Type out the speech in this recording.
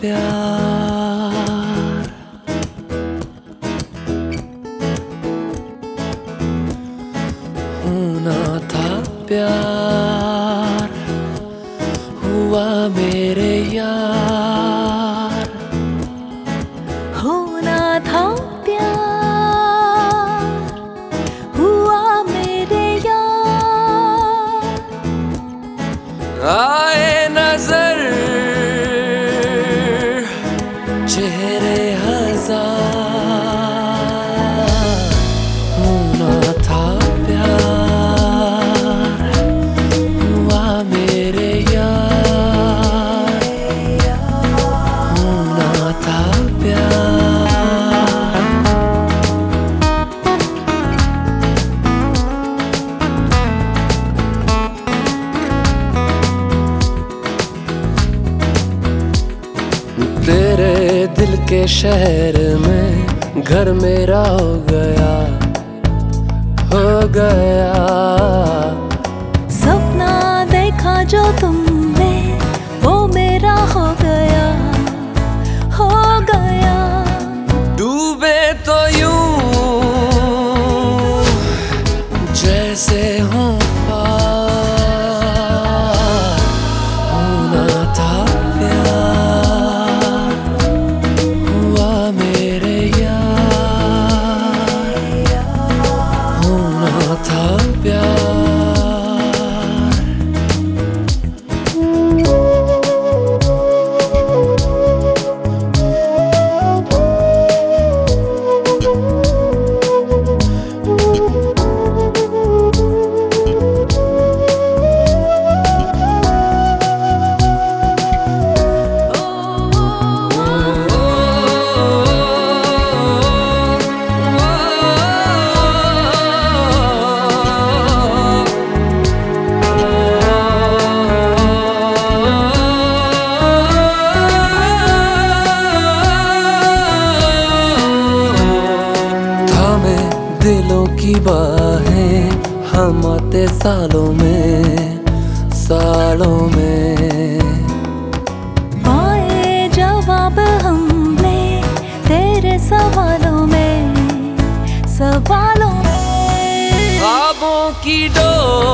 प्यार। होना था प्यार हुआ मेरे यार। होना था आए तेरे दिल के शहर में घर मेरा हो गया हो गया। दिलों की बाहें हम आते सालों में सालों में। पाए जवाब हमने तेरे सवालों में सवालों में। ख्वाबों की डोर